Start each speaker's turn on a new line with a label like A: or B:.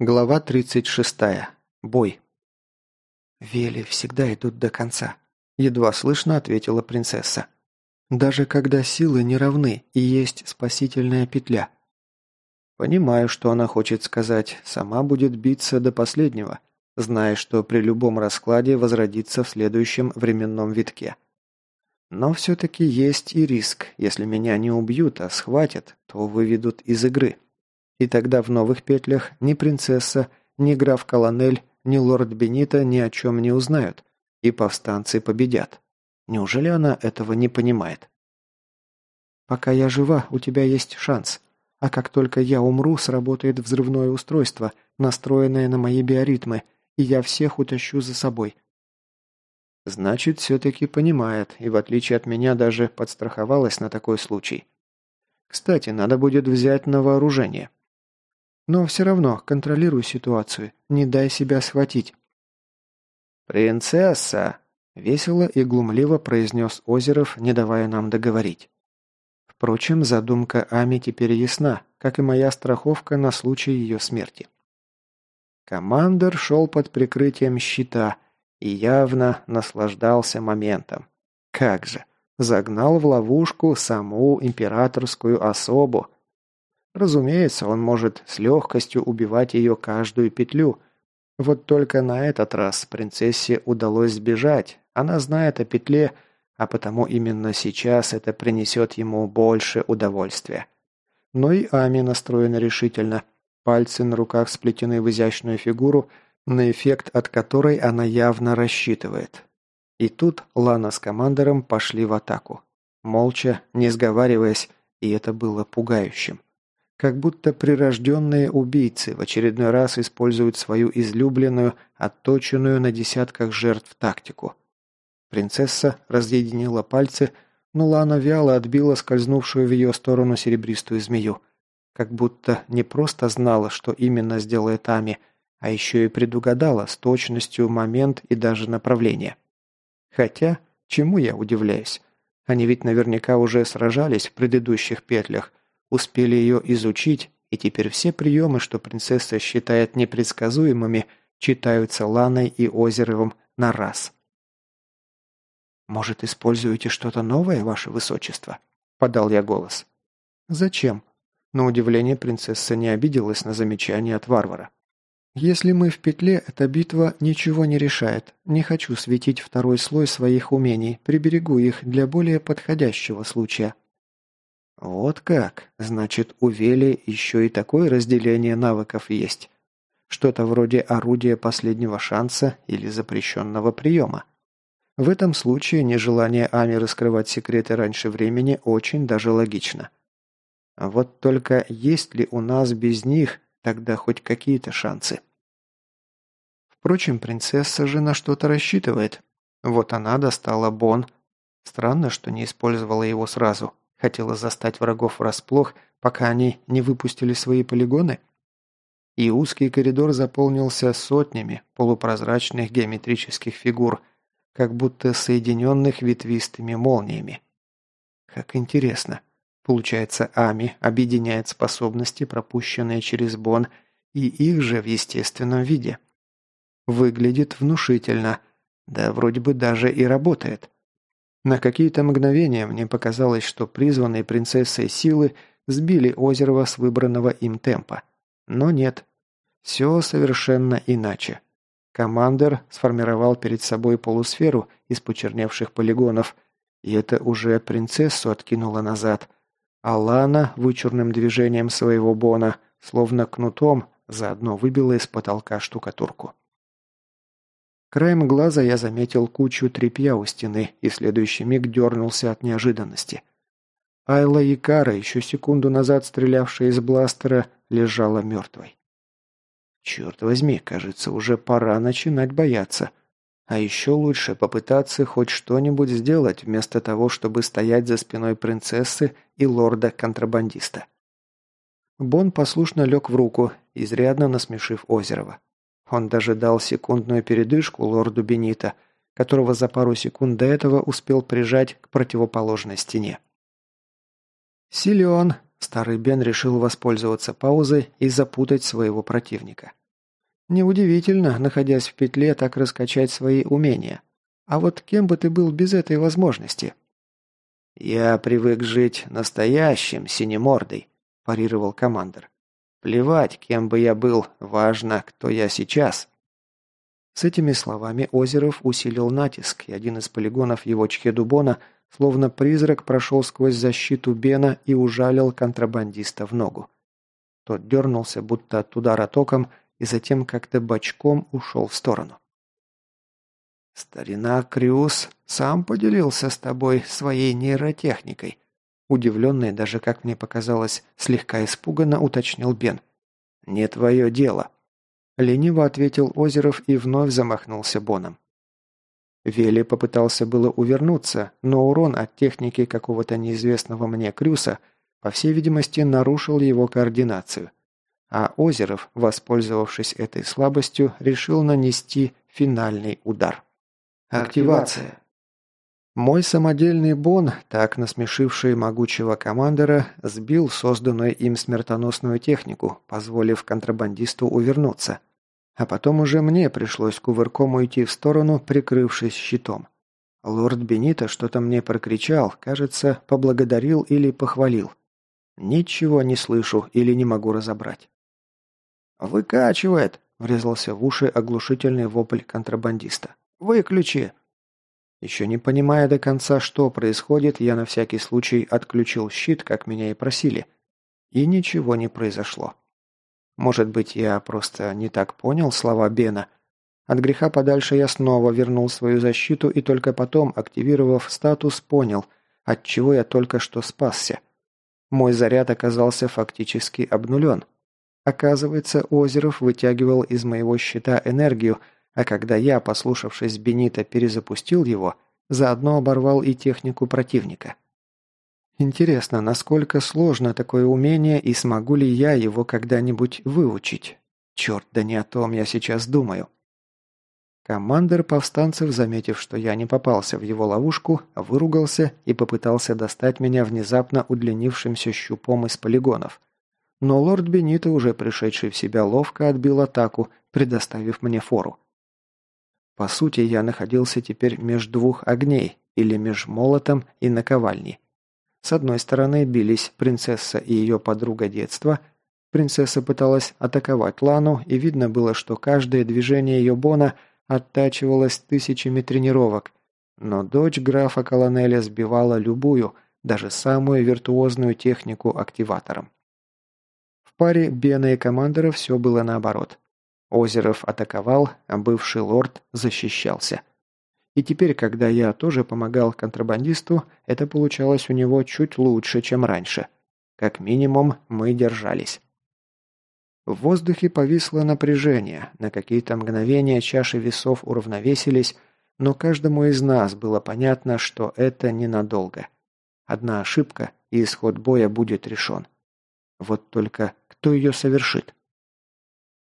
A: Глава 36. Бой. «Вели всегда идут до конца», – едва слышно ответила принцесса. «Даже когда силы не равны и есть спасительная петля». Понимаю, что она хочет сказать, сама будет биться до последнего, зная, что при любом раскладе возродится в следующем временном витке. Но все-таки есть и риск, если меня не убьют, а схватят, то выведут из игры. И тогда в новых петлях ни принцесса, ни граф Колонель, ни лорд Бенита ни о чем не узнают, и повстанцы победят. Неужели она этого не понимает? «Пока я жива, у тебя есть шанс. А как только я умру, сработает взрывное устройство, настроенное на мои биоритмы, и я всех утащу за собой». Значит, все-таки понимает, и в отличие от меня даже подстраховалась на такой случай. Кстати, надо будет взять на вооружение. Но все равно контролируй ситуацию, не дай себя схватить».
B: «Принцесса!» – весело и глумливо произнес Озеров, не давая нам договорить.
A: Впрочем, задумка Ами теперь ясна, как и моя страховка на случай ее смерти.
B: Командор шел под прикрытием щита и явно наслаждался моментом. Как же, загнал в ловушку саму императорскую особу, Разумеется, он может с легкостью убивать ее каждую петлю. Вот только на этот раз принцессе удалось сбежать. Она знает о петле, а потому именно сейчас это принесет ему больше удовольствия. Но и Ами настроена решительно. Пальцы на руках сплетены в изящную фигуру, на эффект от которой она явно рассчитывает. И тут Лана с командором пошли в атаку. Молча, не сговариваясь, и это было пугающим. Как будто прирожденные убийцы в очередной раз используют свою излюбленную, отточенную на десятках жертв тактику. Принцесса разъединила пальцы, но Лана вяло отбила скользнувшую в ее сторону серебристую змею. Как будто не просто знала, что именно сделает Ами, а еще и предугадала с точностью момент и даже направление. Хотя, чему я удивляюсь? Они ведь наверняка уже сражались в предыдущих петлях – успели ее изучить, и теперь все приемы, что принцесса считает непредсказуемыми, читаются Ланой и Озеровым на раз.
A: «Может, используете что-то новое, ваше высочество?» – подал я голос. «Зачем?» На удивление принцесса не обиделась на замечание от варвара. «Если мы в петле, эта битва ничего не решает. Не хочу светить второй слой своих умений, приберегу их для более подходящего случая».
B: Вот как? Значит, у Вели еще и такое разделение навыков есть. Что-то вроде орудия последнего шанса или запрещенного приема. В этом случае нежелание Ами раскрывать секреты раньше времени очень даже логично. Вот только есть ли у нас без них тогда хоть какие-то шансы?
A: Впрочем, принцесса же на что-то рассчитывает. Вот она достала бон. Странно, что не использовала его сразу. Хотела застать врагов врасплох, пока они не выпустили свои полигоны? И узкий коридор заполнился сотнями полупрозрачных геометрических фигур, как будто соединенных ветвистыми молниями. Как интересно. Получается, Ами объединяет способности, пропущенные через Бон, и их же в естественном виде. Выглядит внушительно, да вроде бы даже и работает. На какие-то мгновения мне показалось, что призванные принцессой силы сбили Озерова с выбранного им темпа. Но нет. Все совершенно иначе. Командер сформировал перед собой полусферу из почерневших полигонов, и это уже принцессу откинуло назад. А Лана вычурным движением своего бона, словно кнутом, заодно выбила из потолка штукатурку. Краем глаза я заметил кучу тряпья у стены и следующий миг дернулся от неожиданности. Айла Якара, еще секунду назад стрелявшая из бластера, лежала мертвой. Черт возьми, кажется, уже пора начинать бояться. А еще лучше попытаться хоть что-нибудь сделать, вместо того, чтобы стоять за спиной принцессы и лорда-контрабандиста. Бон послушно лег в руку, изрядно насмешив Озерова. Он даже дал секундную передышку лорду Бенита, которого за пару секунд до этого успел прижать к противоположной стене. Силен, старый Бен решил воспользоваться паузой и запутать своего противника. Неудивительно, находясь в петле, так раскачать свои умения. А вот кем бы ты был без этой возможности?
B: «Я привык жить настоящим, синемордой», – парировал командир. «Плевать, кем бы я был, важно, кто я сейчас».
A: С этими словами Озеров усилил натиск, и один из полигонов его чхедубона, словно призрак, прошел сквозь защиту Бена и ужалил контрабандиста в ногу. Тот дернулся, будто от удара током, и затем как-то бочком ушел в сторону.
B: «Старина Крюс сам поделился с тобой своей нейротехникой», удивленный, даже, как мне показалось, слегка испуганно уточнил Бен. «Не твое дело», лениво ответил Озеров и вновь замахнулся Боном. Вели попытался было увернуться, но урон от техники какого-то неизвестного мне Крюса, по всей видимости, нарушил его координацию – а Озеров, воспользовавшись этой слабостью, решил нанести финальный удар.
A: Активация.
B: Мой самодельный бон, так насмешивший могучего командора, сбил созданную им смертоносную технику, позволив контрабандисту увернуться. А потом уже мне пришлось кувырком уйти в сторону, прикрывшись щитом. Лорд Бенита что-то мне прокричал, кажется, поблагодарил или похвалил. Ничего не слышу или не могу разобрать.
A: «Выкачивает!» – врезался в уши оглушительный вопль контрабандиста. «Выключи!» Еще не понимая до конца, что происходит, я на всякий случай отключил щит, как меня и просили. И ничего не произошло. Может быть, я просто не так понял слова Бена. От греха подальше я снова вернул свою защиту и только потом, активировав статус, понял, от чего я только что спасся. Мой заряд оказался фактически обнулен. Оказывается, Озеров вытягивал из моего щита энергию, а когда я, послушавшись Бенита, перезапустил его, заодно оборвал и технику противника. Интересно, насколько сложно такое умение и смогу ли я его когда-нибудь выучить? Черт, да не о том я сейчас думаю. Командир повстанцев, заметив, что я не попался в его ловушку, выругался и попытался достать меня внезапно удлинившимся щупом из полигонов – но лорд Бенито, уже пришедший в себя, ловко отбил атаку, предоставив мне фору. По сути, я находился теперь меж двух огней, или меж молотом и наковальней. С одной стороны бились принцесса и ее подруга детства. Принцесса пыталась атаковать Лану, и видно было, что каждое движение ее бона оттачивалось тысячами тренировок. Но дочь графа Колонеля сбивала любую, даже самую виртуозную технику активатором. В паре Бена и командора все было наоборот. Озеров атаковал, а бывший лорд защищался. И теперь, когда я тоже помогал контрабандисту, это получалось у него чуть лучше, чем раньше. Как минимум, мы держались. В воздухе повисло напряжение, на какие-то мгновения чаши весов уравновесились, но каждому из нас было понятно, что это ненадолго. Одна ошибка, и исход боя будет решен. Вот только кто ее совершит?